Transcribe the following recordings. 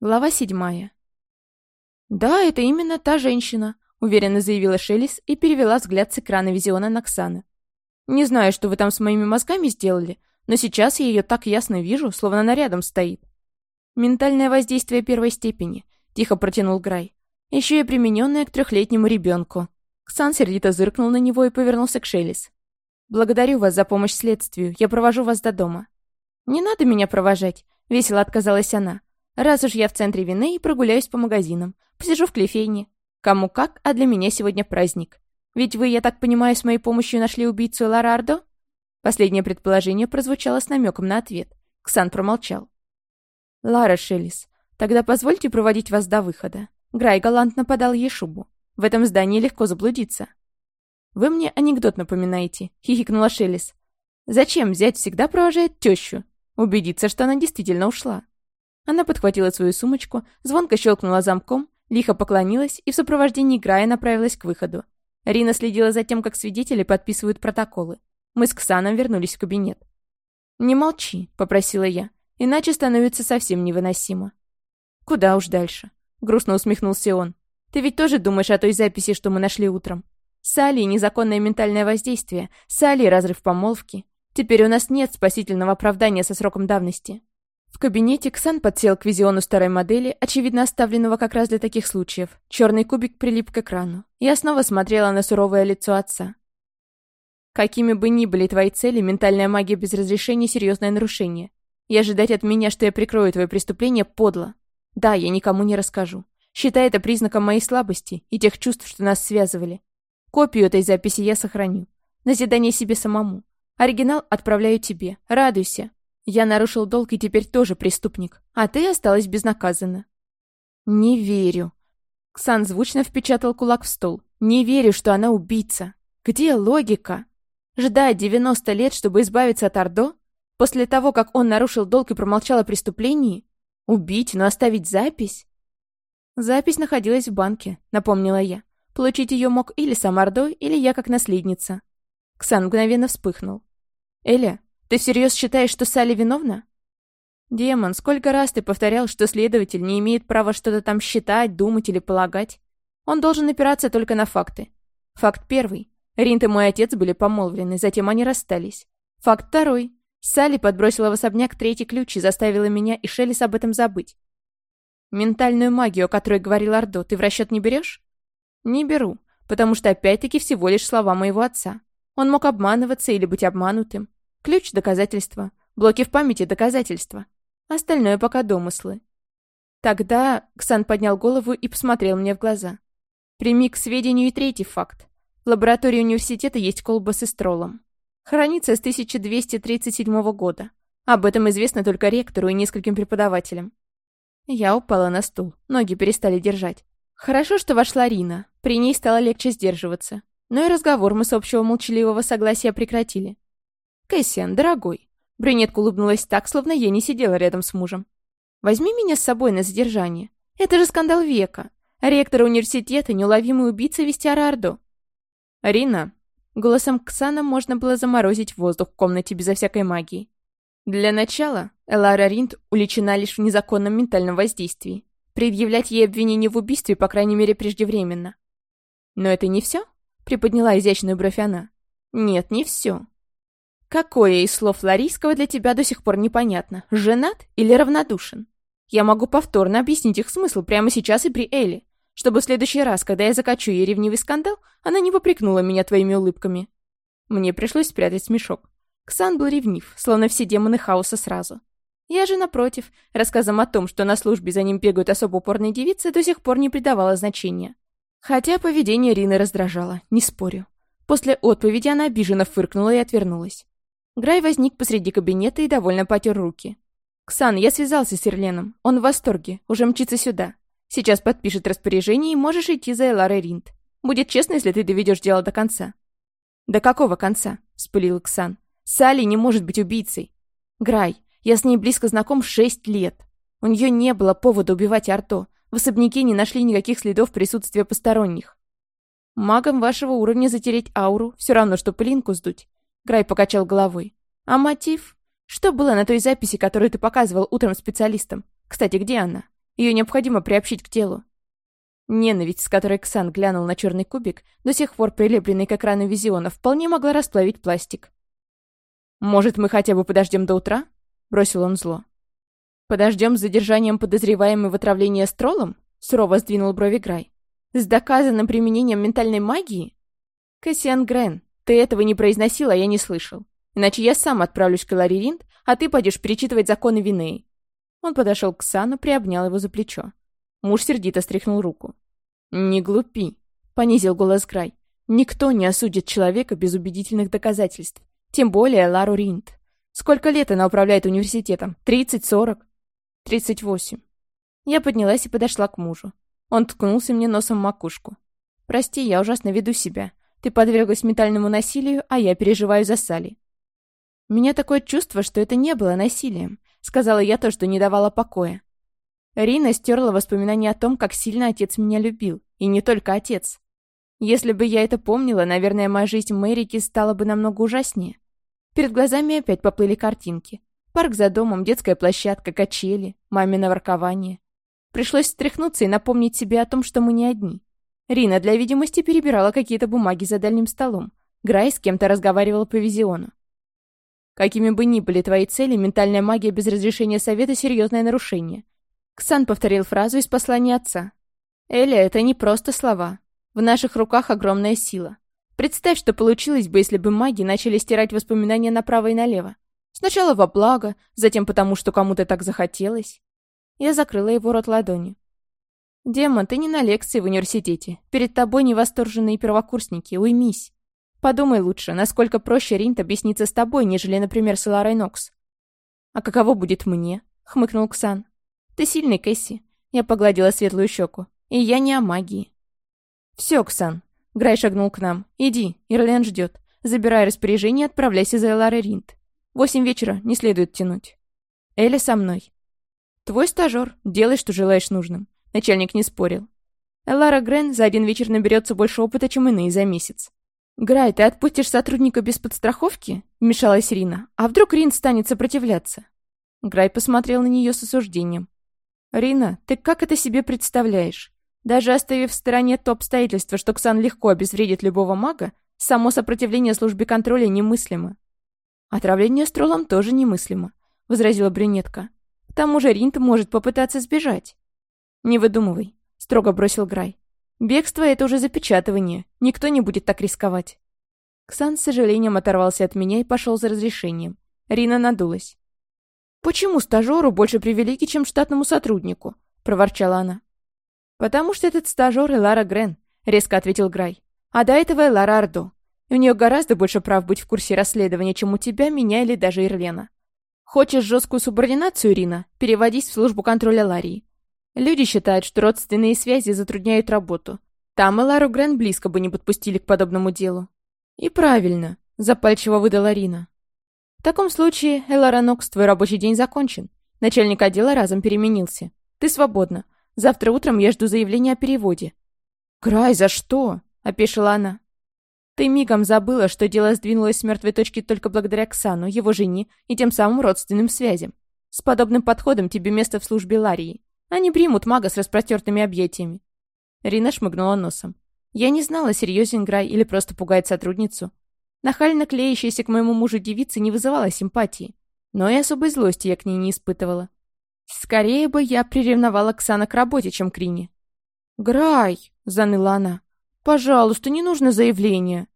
Глава седьмая. «Да, это именно та женщина», — уверенно заявила Шелис и перевела взгляд с экрана визиона на Ксана. «Не знаю, что вы там с моими мозгами сделали, но сейчас я ее так ясно вижу, словно она рядом стоит». «Ментальное воздействие первой степени», — тихо протянул Грай. «Еще и примененное к трехлетнему ребенку». Ксан сердито зыркнул на него и повернулся к Шелис. «Благодарю вас за помощь следствию, я провожу вас до дома». «Не надо меня провожать», — весело отказалась она. Раз уж я в центре вины прогуляюсь по магазинам, посижу в клефейне. Кому как, а для меня сегодня праздник. Ведь вы, я так понимаю, с моей помощью нашли убийцу Ларардо? Последнее предположение прозвучало с намеком на ответ. Ксан промолчал. «Лара Шеллис, тогда позвольте проводить вас до выхода». Грай галантно подал ей шубу. В этом здании легко заблудиться. «Вы мне анекдот напоминаете», — хихикнула Шеллис. «Зачем взять всегда провожает тещу? Убедиться, что она действительно ушла». Она подхватила свою сумочку, звонко щелкнула замком, лихо поклонилась и в сопровождении Грая направилась к выходу. Рина следила за тем, как свидетели подписывают протоколы. Мы с Ксаном вернулись в кабинет. «Не молчи», — попросила я, — «иначе становится совсем невыносимо». «Куда уж дальше?» — грустно усмехнулся он. «Ты ведь тоже думаешь о той записи, что мы нашли утром? Салли — незаконное ментальное воздействие, Салли — разрыв помолвки. Теперь у нас нет спасительного оправдания со сроком давности. В кабинете Ксан подсел к визиону старой модели, очевидно оставленного как раз для таких случаев. Черный кубик прилип к экрану. Я снова смотрела на суровое лицо отца. Какими бы ни были твои цели, ментальная магия без разрешения — серьезное нарушение. И ожидать от меня, что я прикрою твое преступление, подло. Да, я никому не расскажу. Считай это признаком моей слабости и тех чувств, что нас связывали. Копию этой записи я сохраню. Назидание себе самому. Оригинал отправляю тебе. Радуйся. Я нарушил долг и теперь тоже преступник, а ты осталась безнаказанно». «Не верю». Ксан звучно впечатал кулак в стол. «Не верю, что она убийца. Где логика? Ждать 90 лет, чтобы избавиться от Ордо? После того, как он нарушил долг и промолчал о преступлении? Убить, но оставить запись?» «Запись находилась в банке», — напомнила я. «Получить ее мог или сам Ордо, или я как наследница». Ксан мгновенно вспыхнул. «Эля, ты всерьез считаешь, что Салли виновна? Демон, сколько раз ты повторял, что следователь не имеет права что-то там считать, думать или полагать? Он должен опираться только на факты. Факт первый. Ринт и мой отец были помолвлены, затем они расстались. Факт второй. Салли подбросила в особняк третий ключ и заставила меня и Шелес об этом забыть. Ментальную магию, о которой говорил Ордо, ты в расчет не берешь? Не беру, потому что опять-таки всего лишь слова моего отца. Он мог обманываться или быть обманутым. Ключ — доказательства. Блоки в памяти — доказательства. Остальное пока домыслы. Тогда Ксан поднял голову и посмотрел мне в глаза. Прими к сведению и третий факт. В лаборатории университета есть колба с эстролом. Хранится с 1237 года. Об этом известно только ректору и нескольким преподавателям. Я упала на стул, ноги перестали держать. Хорошо, что вошла Рина. При ней стало легче сдерживаться. Но и разговор мы с общего молчаливого согласия прекратили. «Кэссиан, дорогой!» Брюнетка улыбнулась так, словно я не сидела рядом с мужем. «Возьми меня с собой на задержание. Это же скандал века. Ректор университета, неуловимый убийца Вестиара Ордо». «Рина!» Голосом Ксана можно было заморозить воздух в комнате безо всякой магии. Для начала, Элара Ринд уличена лишь в незаконном ментальном воздействии. Предъявлять ей обвинение в убийстве, по крайней мере, преждевременно. «Но это не все?» — приподняла изящную бровь она. «Нет, не все. Какое из слов Ларийского для тебя до сих пор непонятно? Женат или равнодушен? Я могу повторно объяснить их смысл прямо сейчас и при Элли, чтобы в следующий раз, когда я закачу ей ревнивый скандал, она не попрекнула меня твоими улыбками. Мне пришлось спрятать смешок. Ксан был ревнив, словно все демоны хаоса сразу. Я же, напротив, рассказом о том, что на службе за ним бегают особо упорные девицы, до сих пор не придавала значения. Хотя поведение Рины раздражало, не спорю. После отповеди она обиженно фыркнула и отвернулась. Грай возник посреди кабинета и довольно потер руки. «Ксан, я связался с Ирленом. Он в восторге. Уже мчится сюда. Сейчас подпишет распоряжение, и можешь идти за Эларой Ринд. Будет честно, если ты доведешь дело до конца». «До какого конца?» — вспылил Ксан. «Салли не может быть убийцей. Грай, я с ней близко знаком шесть лет. У нее не было повода убивать Арто. В особняке не нашли никаких следов присутствия посторонних. Магам вашего уровня затереть ауру все равно, что пылинку сдуть. Грай покачал головой. «А мотив? Что было на той записи, которую ты показывал утром специалистам? Кстати, где она? Ее необходимо приобщить к телу. Ненависть, с которой Ксан глянул на черный кубик, до сих пор прилепленный к экрану визиона, вполне могла расплавить пластик. «Может, мы хотя бы подождем до утра?» — бросил он зло. «Подождем с задержанием подозреваемой в отравлении стролом?» — сурово сдвинул брови Грай. «С доказанным применением ментальной магии?» «Кассиан Грен, ты этого не произносил, а я не слышал. Иначе я сам отправлюсь к Лариринт, а ты пойдешь перечитывать законы Винеи». Он подошел к Сану, приобнял его за плечо. Муж сердито стряхнул руку. «Не глупи», — понизил голос Грай. «Никто не осудит человека без убедительных доказательств. Тем более Лару Ринд. Сколько лет она управляет университетом? Тридцать, сорок?» «Тридцать восемь». Я поднялась и подошла к мужу. Он ткнулся мне носом в макушку. «Прости, я ужасно веду себя. Ты подверглась ментальному насилию, а я переживаю за Сали». «У меня такое чувство, что это не было насилием», — сказала я то, что не давала покоя. Рина стерла воспоминания о том, как сильно отец меня любил. И не только отец. Если бы я это помнила, наверное, моя жизнь в Мэрики стала бы намного ужаснее. Перед глазами опять поплыли картинки. Парк за домом, детская площадка, качели, мамино воркование. Пришлось встряхнуться и напомнить себе о том, что мы не одни. Рина для видимости перебирала какие-то бумаги за дальним столом. Грай с кем-то разговаривал по визиону. Какими бы ни были твои цели, ментальная магия без разрешения совета — серьезное нарушение. Ксан повторил фразу из послания отца. «Эля, это не просто слова. В наших руках огромная сила. Представь, что получилось бы, если бы маги начали стирать воспоминания направо и налево. Сначала во благо, затем потому, что кому-то так захотелось». Я закрыла его рот ладонью. «Демон, ты не на лекции в университете. Перед тобой невосторженные первокурсники. Уймись. Подумай лучше, насколько проще Ринт объясниться с тобой, нежели, например, с Ларой Нокс». «А каково будет мне?» — хмыкнул Ксан. «Ты сильный, Кэсси». Я погладила светлую щеку. «И я не о магии». «Все, Ксан». Грай шагнул к нам. «Иди, Ирлен ждет. Забирай распоряжение и отправляйся за Эларой Ринд. Восемь вечера, не следует тянуть». «Эля со мной». «Твой стажер. Делай, что желаешь нужным». Начальник не спорил. Элара Грен за один вечер наберется больше опыта, чем иные за месяц. «Грай, ты отпустишь сотрудника без подстраховки?» — вмешалась Рина. «А вдруг Рин станет сопротивляться?» Грай посмотрел на нее с осуждением. «Рина, ты как это себе представляешь? Даже оставив в стороне то обстоятельство, что Ксан легко обезвредит любого мага, само сопротивление службе контроля немыслимо». «Отравление стролом тоже немыслимо», — возразила брюнетка. «К тому же Ринт может попытаться сбежать». «Не выдумывай», — строго бросил Грай. «Бегство — это уже запечатывание. Никто не будет так рисковать». Ксан с сожалением оторвался от меня и пошел за разрешением. Рина надулась. «Почему стажеру больше привилегий, чем штатному сотруднику?» — проворчала она. «Потому что этот стажер Элара Грен», — резко ответил Грай. «А до этого Элара Ардо. И у нее гораздо больше прав быть в курсе расследования, чем у тебя, меня или даже Ирлена. Хочешь жесткую субординацию, Ирина? Переводись в службу контроля Ларии. Люди считают, что родственные связи затрудняют работу. Там Элару Грен близко бы не подпустили к подобному делу». «И правильно», — запальчиво выдала Рина. «В таком случае, Элара Нокс, твой рабочий день закончен. Начальник отдела разом переменился. Ты свободна. Завтра утром я жду заявления о переводе». «Край, за что?» — опешила она. «Ты мигом забыла, что дело сдвинулось с мертвой точки только благодаря Ксану, его жене и тем самым родственным связям. С подобным подходом тебе место в службе Ларии. Они примут мага с распростертыми объятиями». Рина шмыгнула носом. Я не знала, серьезен Грай или просто пугает сотрудницу. Нахально клеящаяся к моему мужу девица не вызывала симпатии, но и особой злости я к ней не испытывала. Скорее бы я приревновала Ксана к работе, чем к Рине. «Грай!» — заныла она. «Пожалуйста, не нужно заявление».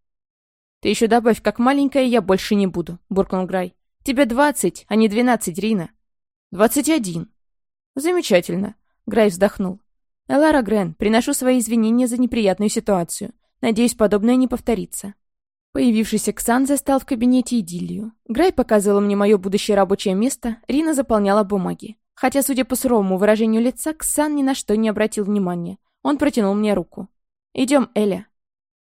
«Ты еще добавь, как маленькая я больше не буду», — буркнул Грай. «Тебе двадцать, а не двенадцать, Рина». «Двадцать один». «Замечательно», — Грай вздохнул. «Элара Грен, приношу свои извинения за неприятную ситуацию. Надеюсь, подобное не повторится». Появившийся Ксан застал в кабинете идиллию. Грай показывал мне мое будущее рабочее место, Рина заполняла бумаги. Хотя, судя по суровому выражению лица, Ксан ни на что не обратил внимания. Он протянул мне руку. «Идем, Эля».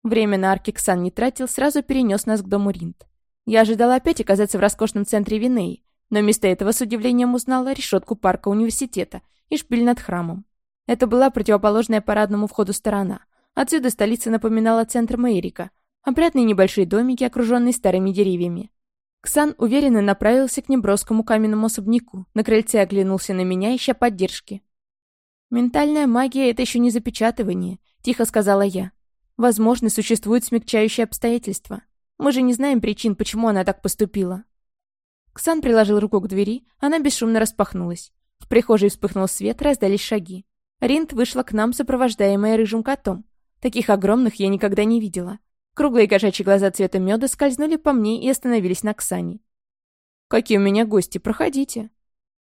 Время на арке Ксан не тратил, сразу перенес нас к дому Ринд. Я ожидала опять оказаться в роскошном центре Винеи, но вместо этого с удивлением узнала решетку парка университета и шпиль над храмом. Это была противоположная парадному входу сторона. Отсюда столица напоминала центр Мейрика, Опрятные небольшие домики, окруженные старыми деревьями. Ксан уверенно направился к неброскому каменному особняку. На крыльце оглянулся на меня, ища поддержки. «Ментальная магия — это еще не запечатывание», — тихо сказала я. «Возможно, существуют смягчающие обстоятельства. Мы же не знаем причин, почему она так поступила». Ксан приложил руку к двери, она бесшумно распахнулась. В прихожей вспыхнул свет, раздались шаги. Ринд вышла к нам, сопровождаемая рыжим котом. Таких огромных я никогда не видела. Круглые кошачьи глаза цвета меда скользнули по мне и остановились на Ксане. «Какие у меня гости, проходите».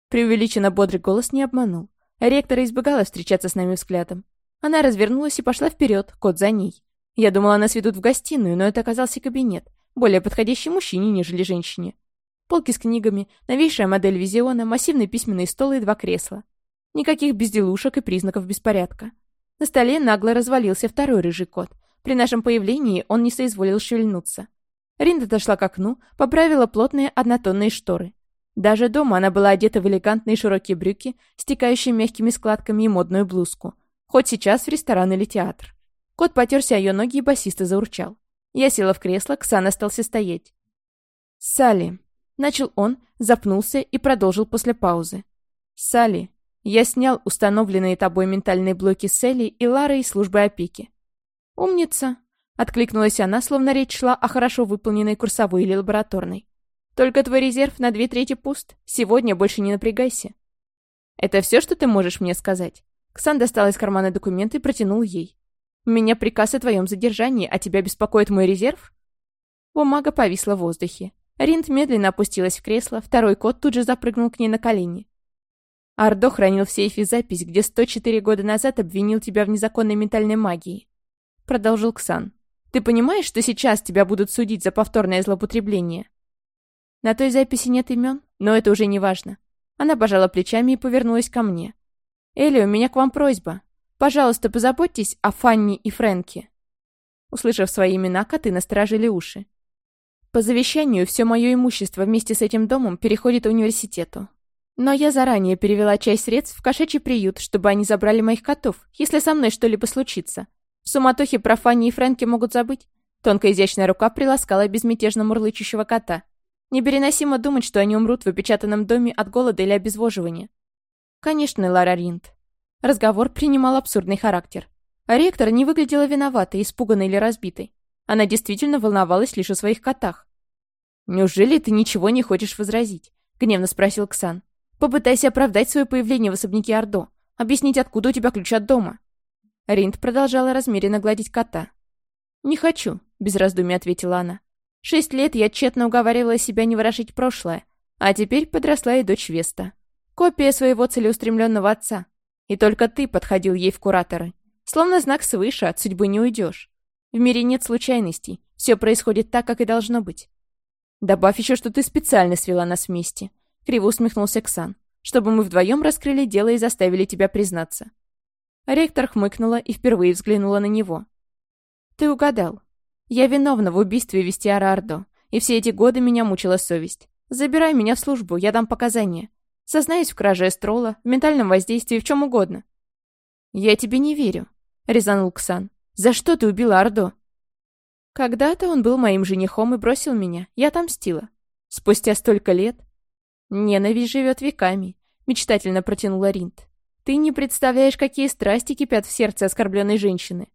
Преувеличенно бодрый голос не обманул. Ректора избегала встречаться с нами взглядом. Она развернулась и пошла вперед, кот за ней. Я думала, нас ведут в гостиную, но это оказался кабинет, более подходящий мужчине, нежели женщине. Полки с книгами, новейшая модель визиона, массивный письменный стол и два кресла. Никаких безделушек и признаков беспорядка. На столе нагло развалился второй рыжий кот. При нашем появлении он не соизволил шевельнуться. Ринда дошла к окну, поправила плотные однотонные шторы. Даже дома она была одета в элегантные широкие брюки, стекающие мягкими складками и модную блузку. Хоть сейчас в ресторан или театр. Кот потерся о ее ноги и басисто заурчал. Я села в кресло, Ксан остался стоять. «Салли», Начал он, запнулся и продолжил после паузы. «Салли, я снял установленные тобой ментальные блоки с Элли и Ларой из службы опеки». «Умница!» — откликнулась она, словно речь шла о хорошо выполненной курсовой или лабораторной. «Только твой резерв на две трети пуст. Сегодня больше не напрягайся». «Это все, что ты можешь мне сказать?» Ксан достал из кармана документы и протянул ей. «У меня приказ о твоем задержании, а тебя беспокоит мой резерв?» Бумага повисла в воздухе. Ринд медленно опустилась в кресло, второй кот тут же запрыгнул к ней на колени. Ардо хранил в сейфе запись, где 104 года назад обвинил тебя в незаконной ментальной магии. Продолжил Ксан. Ты понимаешь, что сейчас тебя будут судить за повторное злоупотребление? На той записи нет имен, но это уже не важно. Она пожала плечами и повернулась ко мне. «Элли, у меня к вам просьба. Пожалуйста, позаботьтесь о Фанни и Фрэнке». Услышав свои имена, коты насторожили уши. По завещанию все мое имущество вместе с этим домом переходит университету. Но я заранее перевела часть средств в кошачий приют, чтобы они забрали моих котов, если со мной что-либо случится. В суматохе про Фанни и Фрэнки могут забыть. Тонкая изящная рука приласкала безмятежно мурлычущего кота. Непереносимо думать, что они умрут в опечатанном доме от голода или обезвоживания. Конечно, Лара Ринд. Разговор принимал абсурдный характер. А ректор не выглядела виноватой, испуганной или разбитой. Она действительно волновалась лишь о своих котах. «Неужели ты ничего не хочешь возразить?» — гневно спросил Ксан. «Попытайся оправдать свое появление в особняке Ордо. Объяснить, откуда у тебя ключ от дома». Ринд продолжала размеренно гладить кота. «Не хочу», — без раздумий ответила она. «Шесть лет я тщетно уговаривала себя не ворошить прошлое, а теперь подросла и дочь Веста. Копия своего целеустремленного отца. И только ты подходил ей в кураторы. Словно знак свыше, от судьбы не уйдешь. В мире нет случайностей, все происходит так, как и должно быть. «Добавь еще, что ты специально свела нас вместе», — криво усмехнулся Ксан, «чтобы мы вдвоем раскрыли дело и заставили тебя признаться». Ректор хмыкнула и впервые взглянула на него. «Ты угадал. Я виновна в убийстве Вестиара Ардо, и все эти годы меня мучила совесть. Забирай меня в службу, я дам показания. Сознаюсь в краже Эстрола, в ментальном воздействии, в чем угодно». «Я тебе не верю», — резанул Ксан. «За что ты убила Ардо?» Когда-то он был моим женихом и бросил меня. Я отомстила. Спустя столько лет... Ненависть живет веками, мечтательно протянула Ринт. Ты не представляешь, какие страсти кипят в сердце оскорбленной женщины.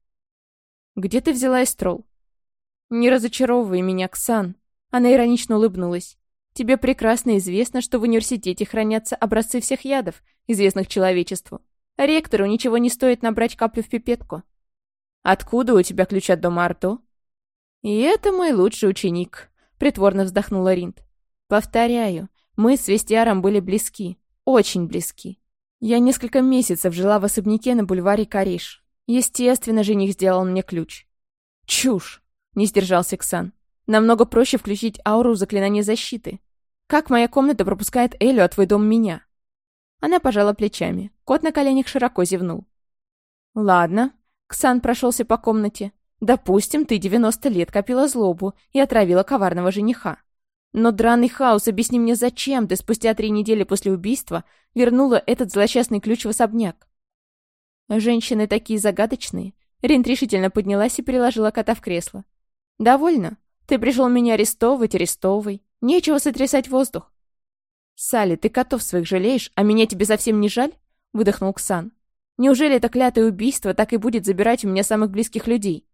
Где ты взяла эстрол? Не разочаровывай меня, Ксан. Она иронично улыбнулась. Тебе прекрасно известно, что в университете хранятся образцы всех ядов, известных человечеству. ректору ничего не стоит набрать каплю в пипетку. Откуда у тебя ключ от дома Арто? «И это мой лучший ученик», — притворно вздохнула Ринд. «Повторяю, мы с Вестиаром были близки, очень близки. Я несколько месяцев жила в особняке на бульваре Кариш. Естественно, жених сделал мне ключ». «Чушь!» — не сдержался Ксан. «Намного проще включить ауру заклинания защиты. Как моя комната пропускает Элю, а твой дом меня?» Она пожала плечами. Кот на коленях широко зевнул. «Ладно». Ксан прошелся по комнате. Допустим, ты 90 лет копила злобу и отравила коварного жениха. Но драный хаос, объясни мне, зачем ты спустя три недели после убийства вернула этот злосчастный ключ в особняк? Женщины такие загадочные. Ринт решительно поднялась и переложила кота в кресло. «Довольно. Ты пришел меня арестовывать, арестовывай. Нечего сотрясать воздух». «Салли, ты котов своих жалеешь, а меня тебе совсем не жаль?» — выдохнул Ксан. Неужели это клятое убийство так и будет забирать у меня самых близких людей?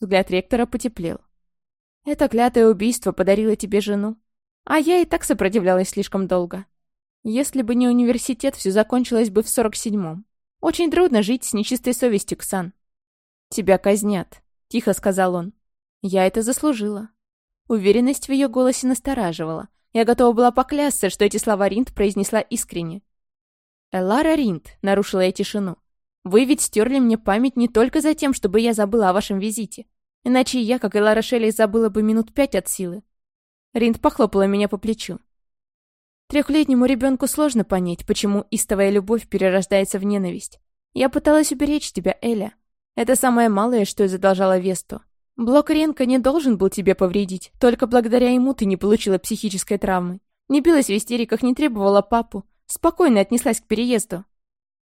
Взгляд ректора потеплел. Это клятое убийство подарило тебе жену. А я и так сопротивлялась слишком долго. Если бы не университет, все закончилось бы в сорок седьмом. Очень трудно жить с нечистой совестью, Ксан. Тебя казнят, тихо сказал он. Я это заслужила. Уверенность в ее голосе настораживала. Я готова была поклясться, что эти слова Ринд произнесла искренне. «Элара Ринд», — нарушила я тишину, — «вы ведь стерли мне память не только за тем, чтобы я забыла о вашем визите. Иначе я, как и Лара Шелли, забыла бы минут пять от силы». Ринд похлопала меня по плечу. Трехлетнему ребенку сложно понять, почему истовая любовь перерождается в ненависть. Я пыталась уберечь тебя, Эля. Это самое малое, что я задолжала Весту. Блок Ренка не должен был тебе повредить. Только благодаря ему ты не получила психической травмы. Не билась в истериках, не требовала папу. Спокойно отнеслась к переезду.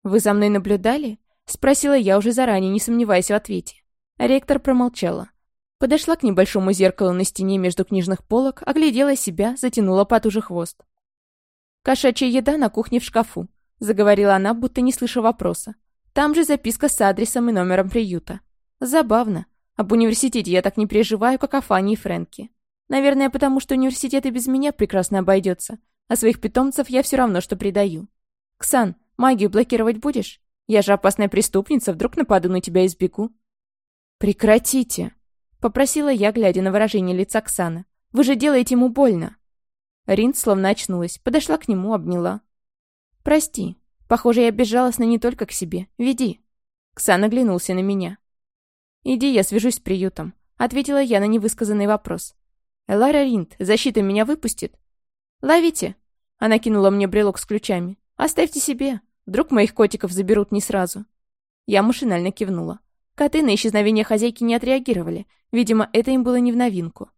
«Вы за мной наблюдали?» Спросила я уже заранее, не сомневаясь в ответе. Ректор промолчала. Подошла к небольшому зеркалу на стене между книжных полок, оглядела себя, затянула потуже хвост. «Кошачья еда на кухне в шкафу», — заговорила она, будто не слыша вопроса. «Там же записка с адресом и номером приюта. Забавно. Об университете я так не переживаю, как о Фанни и Фрэнке. Наверное, потому что университет и без меня прекрасно обойдется, а своих питомцев я все равно что предаю. Ксан, магию блокировать будешь? Я же опасная преступница, вдруг нападу на тебя и сбегу. Прекратите, попросила я, глядя на выражение лица Ксана. Вы же делаете ему больно. Рин словно очнулась, подошла к нему, обняла. «Прости. Похоже, я безжалостна не только к себе. Веди». Ксан оглянулся на меня. «Иди, я свяжусь с приютом», — ответила я на невысказанный вопрос. «Элара Ринд, защита меня выпустит?» «Ловите!» — она кинула мне брелок с ключами. «Оставьте себе. Вдруг моих котиков заберут не сразу». Я машинально кивнула. Коты на исчезновение хозяйки не отреагировали. Видимо, это им было не в новинку.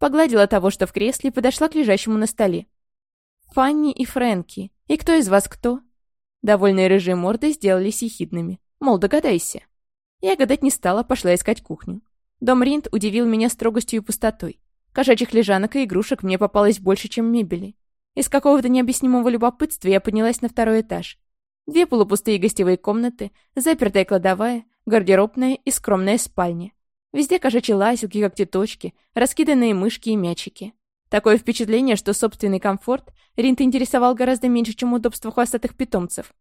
Погладила того, что в кресле, подошла к лежащему на столе. «Фанни и Фрэнки. И кто из вас кто?» Довольные рыжие морды сделались ехидными. Мол, догадайся. Я гадать не стала, пошла искать кухню. Дом Ринд удивил меня строгостью и пустотой. Кошачьих лежанок и игрушек мне попалось больше, чем мебели. Из какого-то необъяснимого любопытства я поднялась на второй этаж. Две полупустые гостевые комнаты, запертая кладовая, гардеробная и скромная спальня. Везде кошачьи ласилки, когтеточки, раскиданные мышки и мячики. Такое впечатление, что собственный комфорт Ринт интересовал гораздо меньше, чем удобство хвостатых питомцев.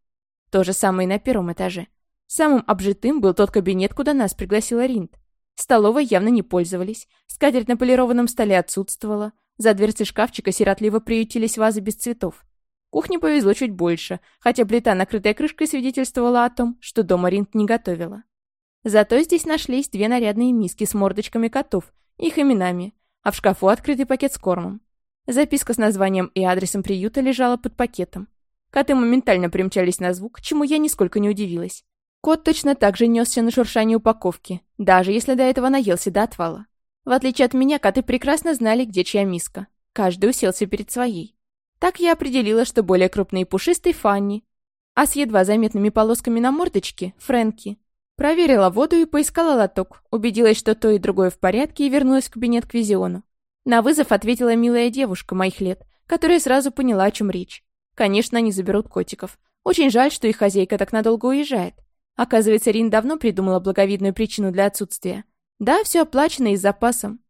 То же самое и на первом этаже. Самым обжитым был тот кабинет, куда нас пригласила Ринд. Столовой явно не пользовались, скатерть на полированном столе отсутствовала, за дверцей шкафчика сиротливо приютились вазы без цветов. Кухне повезло чуть больше, хотя плита, накрытая крышкой, свидетельствовала о том, что дома Ринд не готовила. Зато здесь нашлись две нарядные миски с мордочками котов, их именами, а в шкафу открытый пакет с кормом. Записка с названием и адресом приюта лежала под пакетом. Коты моментально примчались на звук, чему я нисколько не удивилась. Кот точно так же несся на шуршание упаковки, даже если до этого наелся до отвала. В отличие от меня, коты прекрасно знали, где чья миска. Каждый уселся перед своей. Так я определила, что более крупный и пушистый Фанни, а с едва заметными полосками на мордочке — Фрэнки. Проверила воду и поискала лоток, убедилась, что то и другое в порядке, и вернулась в кабинет к Визиону. На вызов ответила милая девушка моих лет, которая сразу поняла, о чем речь. Конечно, они заберут котиков. Очень жаль, что их хозяйка так надолго уезжает. Оказывается, Рин давно придумала благовидную причину для отсутствия. Да, все оплачено и с запасом.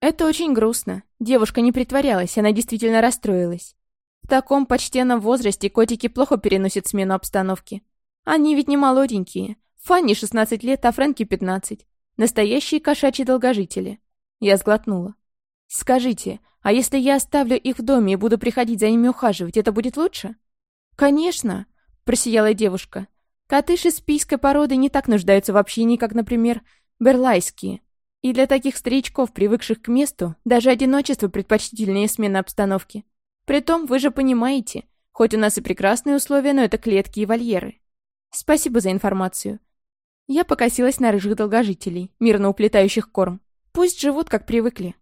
Это очень грустно. Девушка не притворялась, она действительно расстроилась. В таком почтенном возрасте котики плохо переносят смену обстановки. Они ведь не молоденькие. Фанни 16 лет, а Фрэнки 15. Настоящие кошачьи долгожители. Я сглотнула. «Скажите, а если я оставлю их в доме и буду приходить за ними ухаживать, это будет лучше?» «Конечно», — просияла девушка. Коты шеспийской породы не так нуждаются в общении, как, например, берлайские. И для таких старичков, привыкших к месту, даже одиночество предпочтительнее смены обстановки. Притом, вы же понимаете, хоть у нас и прекрасные условия, но это клетки и вольеры. Спасибо за информацию. Я покосилась на рыжих долгожителей, мирно уплетающих корм. Пусть живут, как привыкли.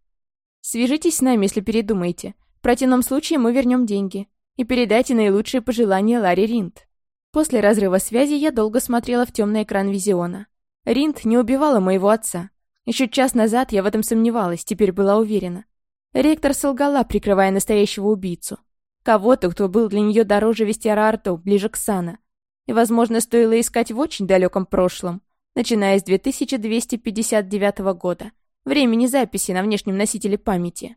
Свяжитесь с нами, если передумаете. В противном случае мы вернем деньги. И передайте наилучшие пожелания Ларри Ринд. После разрыва связи я долго смотрела в темный экран Визиона. Ринд не убивала моего отца. Еще час назад я в этом сомневалась, теперь была уверена. Ректор солгала, прикрывая настоящего убийцу. Кого-то, кто был для нее дороже Вестера Арто, ближе к Сана. И, возможно, стоило искать в очень далеком прошлом, начиная с 2259 года, времени записи на внешнем носителе памяти.